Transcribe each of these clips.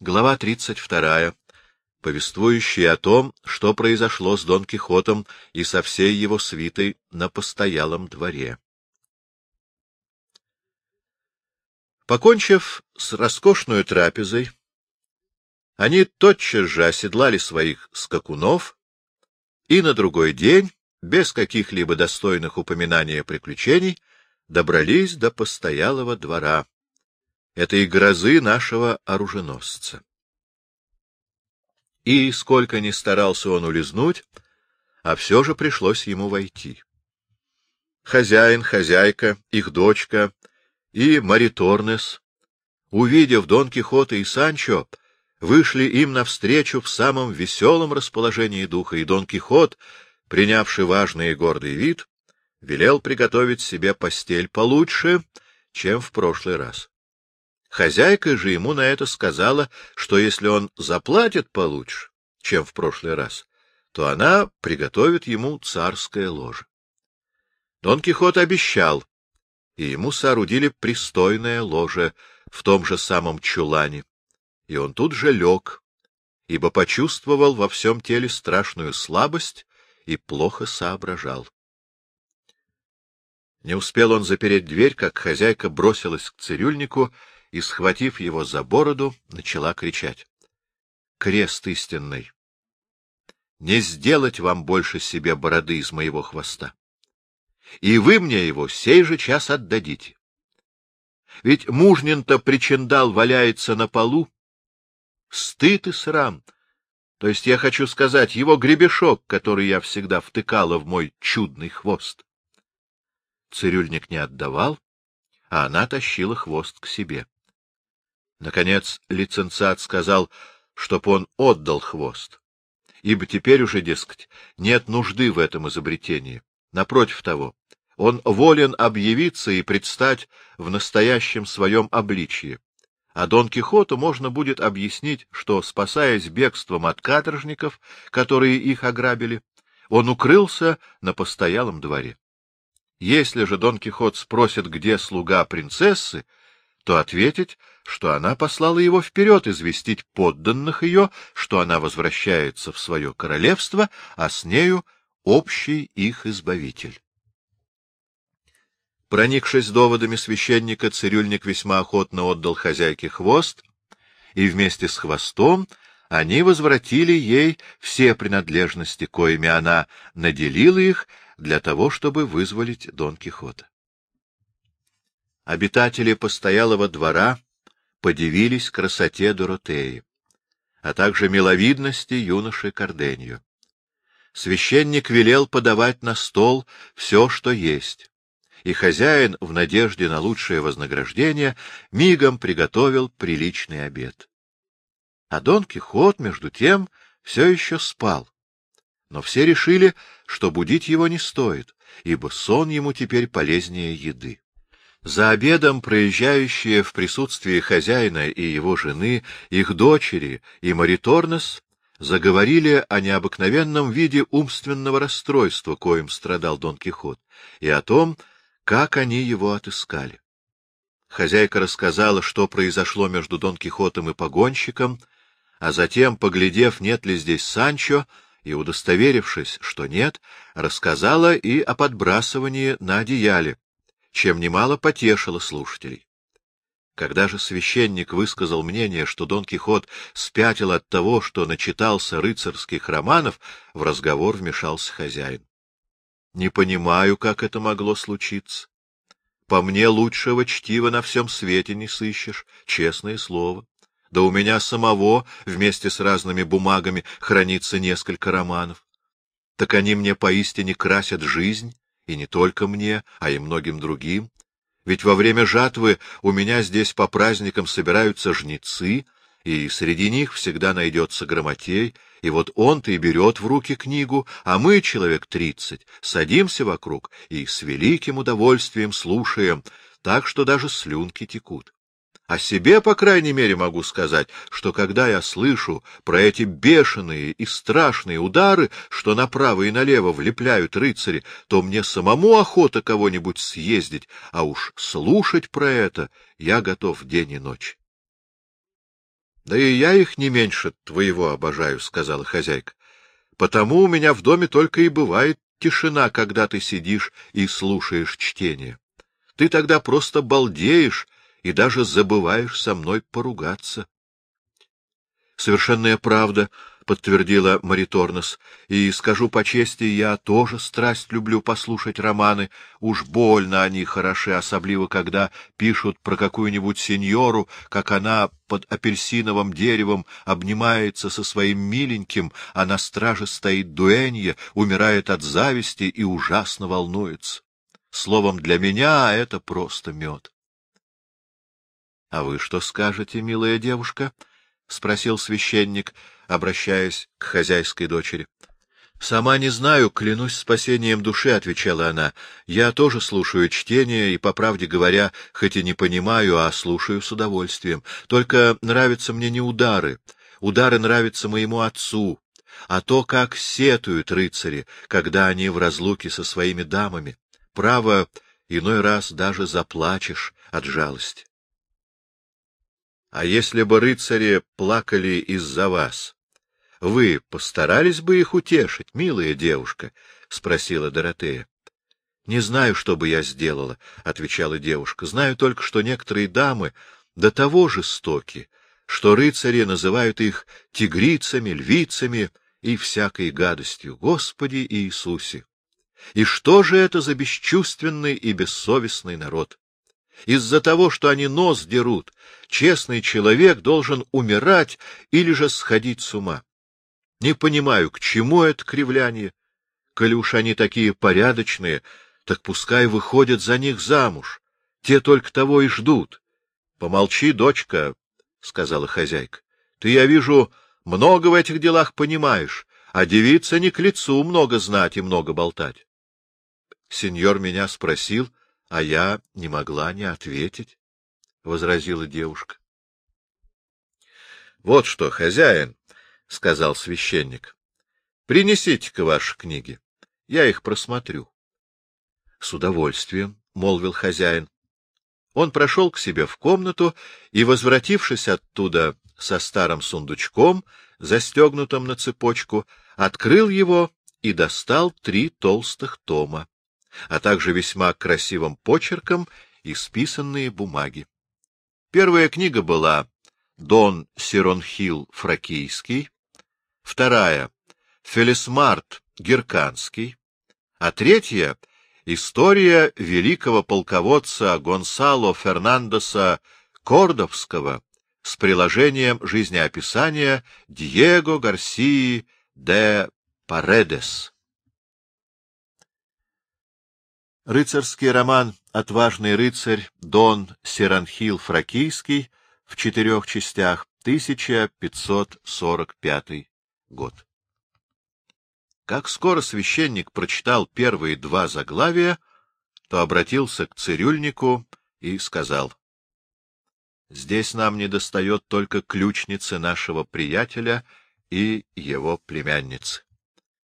Глава 32, повествующая о том, что произошло с Дон Кихотом и со всей его свитой на постоялом дворе. Покончив с роскошной трапезой, они тотчас же оседлали своих скакунов и на другой день, без каких-либо достойных упоминания приключений, добрались до постоялого двора, этой грозы нашего оруженосца. И сколько ни старался он улизнуть, а все же пришлось ему войти. Хозяин, хозяйка, их дочка и Мариторнес, увидев Дон Кихота и Санчо, вышли им навстречу в самом веселом расположении духа, и Дон Кихот, принявший важный и гордый вид, велел приготовить себе постель получше, чем в прошлый раз. Хозяйка же ему на это сказала, что если он заплатит получше, чем в прошлый раз, то она приготовит ему царское ложе. Дон Кихот обещал, и ему соорудили пристойное ложе в том же самом чулане, и он тут же лег, ибо почувствовал во всем теле страшную слабость и плохо соображал. Не успел он запереть дверь, как хозяйка бросилась к цирюльнику и, схватив его за бороду, начала кричать. — Крест истинный! Не сделать вам больше себе бороды из моего хвоста. И вы мне его сей же час отдадите. Ведь мужнин-то причиндал валяется на полу. Стыд и срам. То есть я хочу сказать, его гребешок, который я всегда втыкала в мой чудный хвост. Цирюльник не отдавал, а она тащила хвост к себе. Наконец лицензат сказал, чтоб он отдал хвост, ибо теперь уже, дескать, нет нужды в этом изобретении. Напротив того, он волен объявиться и предстать в настоящем своем обличье. А Дон Кихоту можно будет объяснить, что, спасаясь бегством от каторжников, которые их ограбили, он укрылся на постоялом дворе. Если же Дон Кихот спросит, где слуга принцессы, то ответить, что она послала его вперед известить подданных ее, что она возвращается в свое королевство, а с нею общий их избавитель. Проникшись доводами священника, цирюльник весьма охотно отдал хозяйке хвост, и вместе с хвостом они возвратили ей все принадлежности, коими она наделила их для того, чтобы вызволить Дон Кихота. Обитатели постоялого двора подивились красоте Доротеи, а также миловидности юноши Корденью. Священник велел подавать на стол все, что есть, и хозяин, в надежде на лучшее вознаграждение, мигом приготовил приличный обед. А Дон Кихот, между тем, все еще спал. Но все решили, что будить его не стоит, ибо сон ему теперь полезнее еды. За обедом проезжающие в присутствии хозяина и его жены, их дочери и Мариторнес заговорили о необыкновенном виде умственного расстройства, коим страдал Дон Кихот, и о том, как они его отыскали. Хозяйка рассказала, что произошло между Дон Кихотом и погонщиком, а затем, поглядев, нет ли здесь Санчо, и, удостоверившись, что нет, рассказала и о подбрасывании на одеяле, чем немало потешило слушателей. Когда же священник высказал мнение, что Дон Кихот спятил от того, что начитался рыцарских романов, в разговор вмешался хозяин. — Не понимаю, как это могло случиться. По мне лучшего чтива на всем свете не сыщешь, честное слово. Да у меня самого вместе с разными бумагами хранится несколько романов. Так они мне поистине красят жизнь, и не только мне, а и многим другим. Ведь во время жатвы у меня здесь по праздникам собираются жнецы, и среди них всегда найдется грамотей, и вот он-то и берет в руки книгу, а мы, человек тридцать, садимся вокруг и с великим удовольствием слушаем, так что даже слюнки текут. О себе, по крайней мере, могу сказать, что когда я слышу про эти бешеные и страшные удары, что направо и налево влепляют рыцари, то мне самому охота кого-нибудь съездить, а уж слушать про это я готов день и ночь. Да и я их не меньше твоего обожаю, — сказала хозяйка. — Потому у меня в доме только и бывает тишина, когда ты сидишь и слушаешь чтение. Ты тогда просто балдеешь и даже забываешь со мной поругаться. — Совершенная правда, — подтвердила Мариторнос, — и, скажу по чести, я тоже страсть люблю послушать романы. Уж больно они хороши, особливо, когда пишут про какую-нибудь сеньору, как она под апельсиновым деревом обнимается со своим миленьким, а на страже стоит дуэнья, умирает от зависти и ужасно волнуется. Словом, для меня это просто мед. — А вы что скажете, милая девушка? — спросил священник, обращаясь к хозяйской дочери. — Сама не знаю, клянусь спасением души, — отвечала она. — Я тоже слушаю чтение и, по правде говоря, хоть и не понимаю, а слушаю с удовольствием. Только нравятся мне не удары. Удары нравятся моему отцу, а то, как сетуют рыцари, когда они в разлуке со своими дамами. Право, иной раз даже заплачешь от жалости. А если бы рыцари плакали из-за вас, вы постарались бы их утешить, милая девушка? — спросила Доротея. — Не знаю, что бы я сделала, — отвечала девушка. — Знаю только, что некоторые дамы до того жестоки, что рыцари называют их тигрицами, львицами и всякой гадостью. Господи Иисусе! И что же это за бесчувственный и бессовестный народ? Из-за того, что они нос дерут, честный человек должен умирать или же сходить с ума. Не понимаю, к чему это кривляние. Коли уж они такие порядочные, так пускай выходят за них замуж. Те только того и ждут. — Помолчи, дочка, — сказала хозяйка. — Ты, я вижу, много в этих делах понимаешь, а девица не к лицу много знать и много болтать. Сеньор меня спросил, а я не могла не ответить, — возразила девушка. — Вот что, хозяин, — сказал священник, — принесите-ка ваши книги, я их просмотрю. — С удовольствием, — молвил хозяин. Он прошел к себе в комнату и, возвратившись оттуда со старым сундучком, застегнутым на цепочку, открыл его и достал три толстых тома а также весьма красивым почерком исписанные бумаги. Первая книга была «Дон Сиронхил Фракийский», вторая — «Фелисмарт Герканский», а третья — «История великого полководца Гонсало Фернандоса Кордовского» с приложением жизнеописания Диего Гарсии де Паредес. Рыцарский роман «Отважный рыцарь» Дон Серанхил Фракийский в четырех частях, 1545 год. Как скоро священник прочитал первые два заглавия, то обратился к цирюльнику и сказал, — Здесь нам недостает только ключницы нашего приятеля и его племянницы.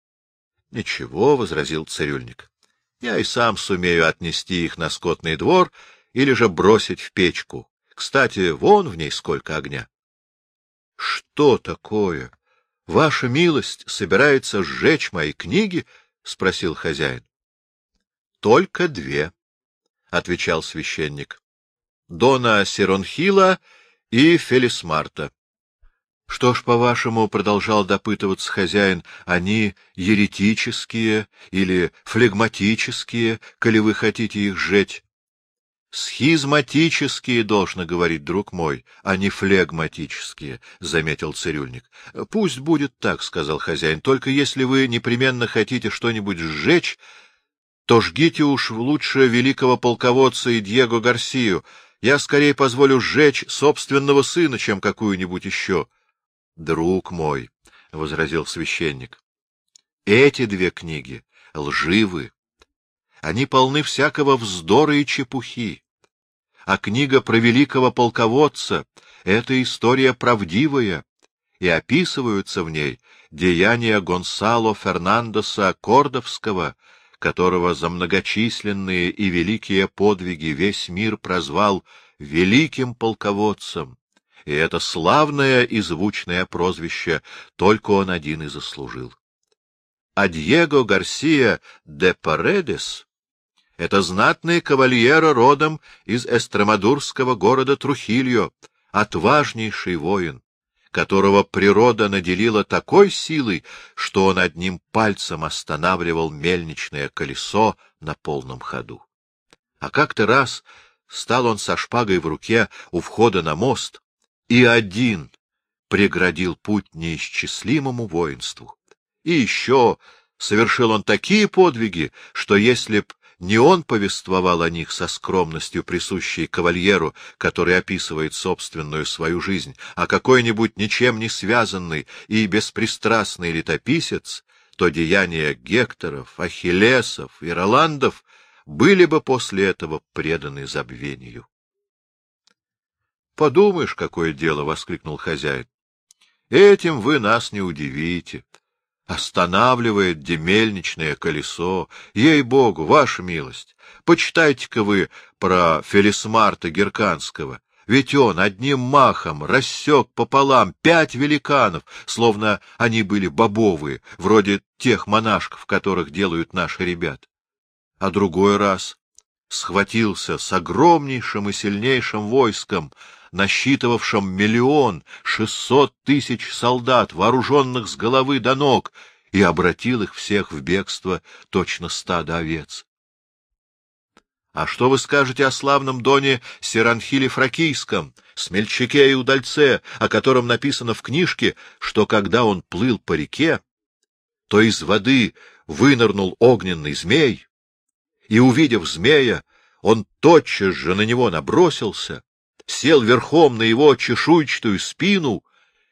— Ничего, — возразил цирюльник. Я и сам сумею отнести их на скотный двор или же бросить в печку. Кстати, вон в ней сколько огня. — Что такое? Ваша милость собирается сжечь мои книги? — спросил хозяин. — Только две, — отвечал священник. — Дона Сиронхила и Фелисмарта. — Что ж, по-вашему, — продолжал допытываться хозяин, — они еретические или флегматические, коли вы хотите их сжечь? — Схизматические, должно говорить, друг мой, а не флегматические, — заметил цирюльник. — Пусть будет так, — сказал хозяин, — только если вы непременно хотите что-нибудь сжечь, то жгите уж лучше великого полководца и Диего Гарсию. Я скорее позволю сжечь собственного сына, чем какую-нибудь еще. —— Друг мой, — возразил священник, — эти две книги лживы. Они полны всякого вздора и чепухи. А книга про великого полководца — это история правдивая, и описываются в ней деяния Гонсало Фернандоса Кордовского, которого за многочисленные и великие подвиги весь мир прозвал великим полководцем, и это славное и звучное прозвище только он один и заслужил. А Диего Гарсия де Паредес — это знатный кавальеро родом из эстромадурского города Трухильо, отважнейший воин, которого природа наделила такой силой, что он одним пальцем останавливал мельничное колесо на полном ходу. А как-то раз стал он со шпагой в руке у входа на мост и один преградил путь неисчислимому воинству. И еще совершил он такие подвиги, что если б не он повествовал о них со скромностью, присущей кавальеру, который описывает собственную свою жизнь, а какой-нибудь ничем не связанный и беспристрастный летописец, то деяния Гекторов, Ахиллесов и Роландов были бы после этого преданы забвению. — Подумаешь, какое дело! — воскликнул хозяин. — Этим вы нас не удивите. Останавливает демельничное колесо. Ей-богу, ваша милость, почитайте-ка вы про Фелисмарта Герканского. Ведь он одним махом рассек пополам пять великанов, словно они были бобовые, вроде тех монашков, которых делают наши ребята. А другой раз схватился с огромнейшим и сильнейшим войском, насчитывавшим миллион шестьсот тысяч солдат, вооруженных с головы до ног, и обратил их всех в бегство точно стадо овец. А что вы скажете о славном доне Серанхиле Фракийском, смельчаке и удальце, о котором написано в книжке, что когда он плыл по реке, то из воды вынырнул огненный змей, и, увидев змея, он тотчас же на него набросился, сел верхом на его чешуйчатую спину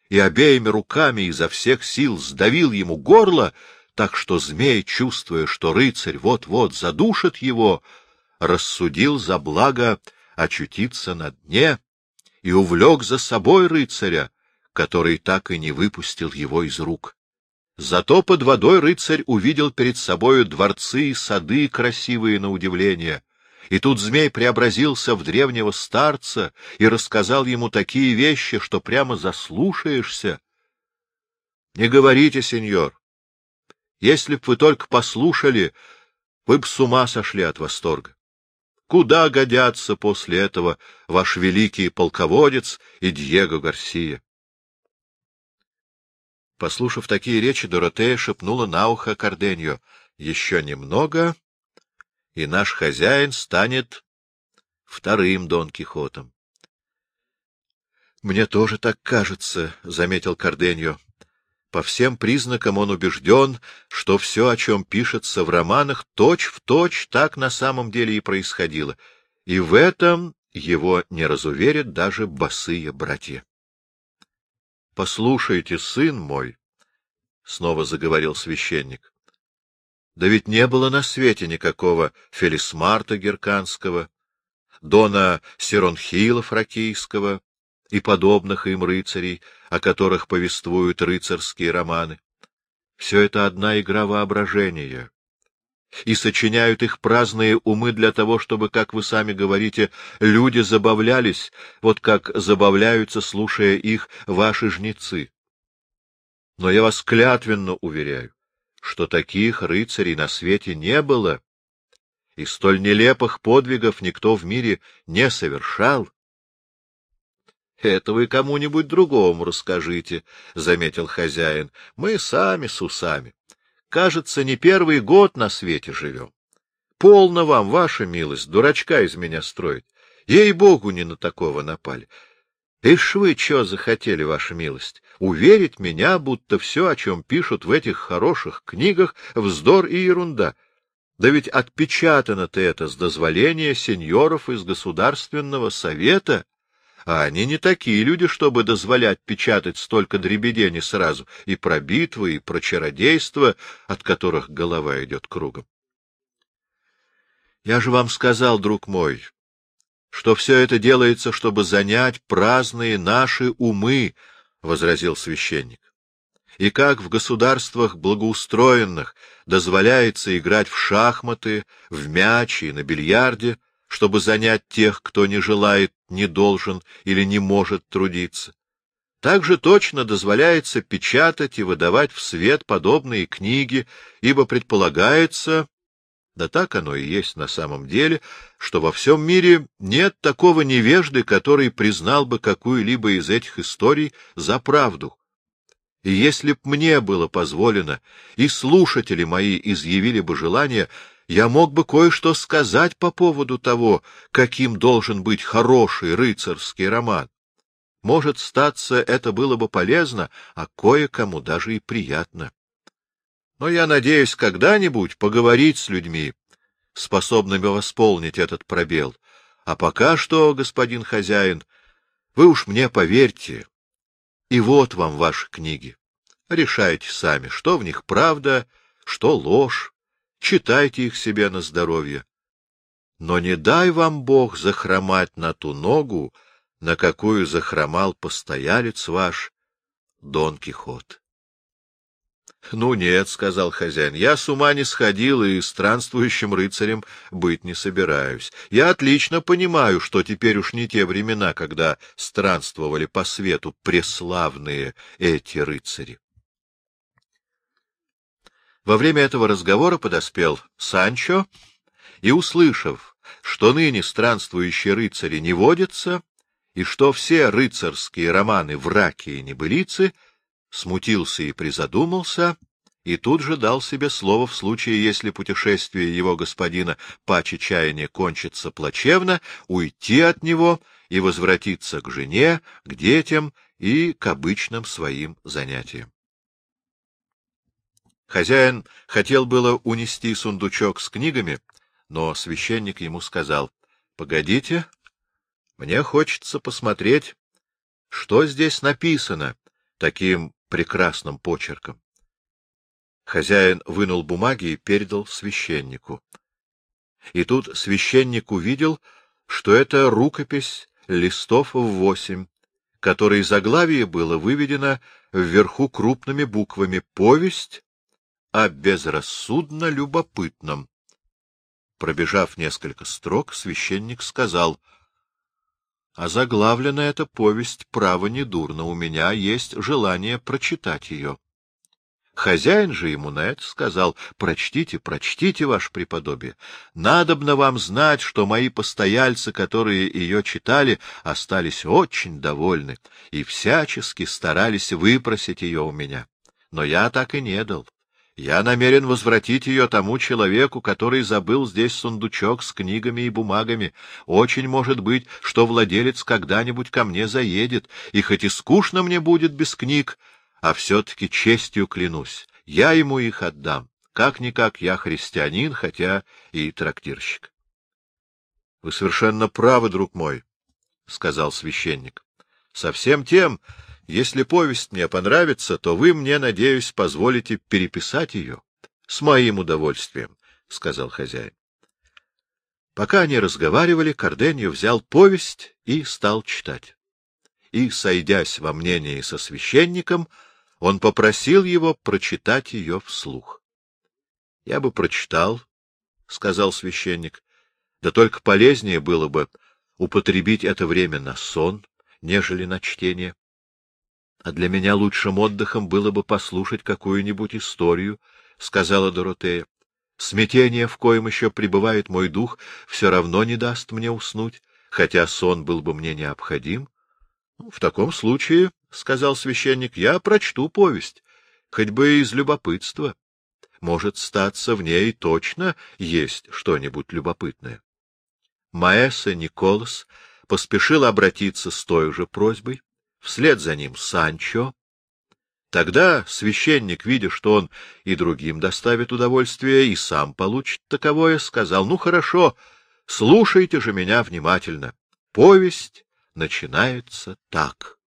и обеими руками изо всех сил сдавил ему горло, так что змей, чувствуя, что рыцарь вот-вот задушит его, рассудил за благо очутиться на дне и увлек за собой рыцаря, который так и не выпустил его из рук. Зато под водой рыцарь увидел перед собою дворцы и сады красивые на удивление — и тут змей преобразился в древнего старца и рассказал ему такие вещи, что прямо заслушаешься. Не говорите, сеньор. Если б вы только послушали, вы б с ума сошли от восторга. Куда годятся после этого ваш великий полководец и Диего Гарсия? Послушав такие речи, Доротея шепнула на ухо Карденьо. — Еще немного, и наш хозяин станет вторым Дон Кихотом. — Мне тоже так кажется, — заметил Карденьо. По всем признакам он убежден, что все, о чем пишется в романах, точь-в-точь точь так на самом деле и происходило, и в этом его не разуверят даже босые братья. — Послушайте, сын мой, — снова заговорил священник, да ведь не было на свете никакого Фелисмарта Герканского, Дона Сиронхила Фракийского и подобных им рыцарей, о которых повествуют рыцарские романы. Все это одна игра воображения. И сочиняют их праздные умы для того, чтобы, как вы сами говорите, люди забавлялись, вот как забавляются, слушая их, ваши жнецы. Но я вас клятвенно уверяю, что таких рыцарей на свете не было, и столь нелепых подвигов никто в мире не совершал. — Это вы кому-нибудь другому расскажите, — заметил хозяин. — Мы сами с усами. Кажется, не первый год на свете живем. Полно вам, ваша милость, дурачка из меня строить. Ей-богу, не на такого напали. Ишь вы, что захотели, ваша милость? Уверить меня, будто все, о чем пишут в этих хороших книгах, вздор и ерунда. Да ведь отпечатано-то это с дозволения сеньоров из Государственного Совета, а они не такие люди, чтобы дозволять печатать столько дребедени сразу, и про битвы, и про чародейство, от которых голова идет кругом. Я же вам сказал, друг мой, что все это делается, чтобы занять праздные наши умы, — возразил священник. И как в государствах благоустроенных дозволяется играть в шахматы, в мяч и на бильярде, чтобы занять тех, кто не желает, не должен или не может трудиться. Также точно дозволяется печатать и выдавать в свет подобные книги, ибо предполагается, да так оно и есть на самом деле, что во всем мире нет такого невежды, который признал бы какую-либо из этих историй за правду. И если б мне было позволено, и слушатели мои изъявили бы желание, я мог бы кое-что сказать по поводу того, каким должен быть хороший рыцарский роман. Может, статься, это было бы полезно, а кое-кому даже и приятно. Но я надеюсь когда-нибудь поговорить с людьми, способными восполнить этот пробел. А пока что, господин хозяин, вы уж мне поверьте, и вот вам ваши книги. Решайте сами, что в них правда, что ложь, читайте их себе на здоровье. Но не дай вам Бог захромать на ту ногу, на какую захромал постоялец ваш Дон Кихот. — Ну нет, — сказал хозяин, — я с ума не сходил и странствующим рыцарем быть не собираюсь. Я отлично понимаю, что теперь уж не те времена, когда странствовали по свету преславные эти рыцари. Во время этого разговора подоспел Санчо и, услышав, что ныне странствующие рыцари не водятся, и что все рыцарские романы — враки и небылицы, смутился и призадумался, и тут же дал себе слово в случае, если путешествие его господина по чаяния кончится плачевно, уйти от него и возвратиться к жене, к детям и к обычным своим занятиям. Хозяин хотел было унести сундучок с книгами, но священник ему сказал, — Погодите, мне хочется посмотреть, что здесь написано таким прекрасным почерком. Хозяин вынул бумаги и передал священнику. И тут священник увидел, что это рукопись листов в восемь, которой заглавие было выведено вверху крупными буквами «Повесть о безрассудно любопытном». Пробежав несколько строк, священник сказал — а заглавлена эта повесть право недурно, у меня есть желание прочитать ее. Хозяин же ему на это сказал, — Прочтите, прочтите, ваше преподобие. Надобно вам знать, что мои постояльцы, которые ее читали, остались очень довольны и всячески старались выпросить ее у меня. Но я так и не дал. Я намерен возвратить ее тому человеку, который забыл здесь сундучок с книгами и бумагами. Очень может быть, что владелец когда-нибудь ко мне заедет, и хоть и скучно мне будет без книг, а все-таки честью клянусь, я ему их отдам. Как-никак я христианин, хотя и трактирщик. — Вы совершенно правы, друг мой, — сказал священник. — Совсем тем если повесть мне понравится, то вы мне, надеюсь, позволите переписать ее. — С моим удовольствием, — сказал хозяин. Пока они разговаривали, Корденью взял повесть и стал читать. И, сойдясь во мнении со священником, он попросил его прочитать ее вслух. — Я бы прочитал, — сказал священник, — да только полезнее было бы употребить это время на сон, нежели на чтение. А для меня лучшим отдыхом было бы послушать какую-нибудь историю, — сказала Доротея. Смятение, в коем еще пребывает мой дух, все равно не даст мне уснуть, хотя сон был бы мне необходим. — В таком случае, — сказал священник, — я прочту повесть, хоть бы из любопытства. Может, статься в ней точно есть что-нибудь любопытное. Маэса Николас поспешил обратиться с той же просьбой вслед за ним Санчо. Тогда священник, видя, что он и другим доставит удовольствие, и сам получит таковое, сказал, ну хорошо, слушайте же меня внимательно. Повесть начинается так.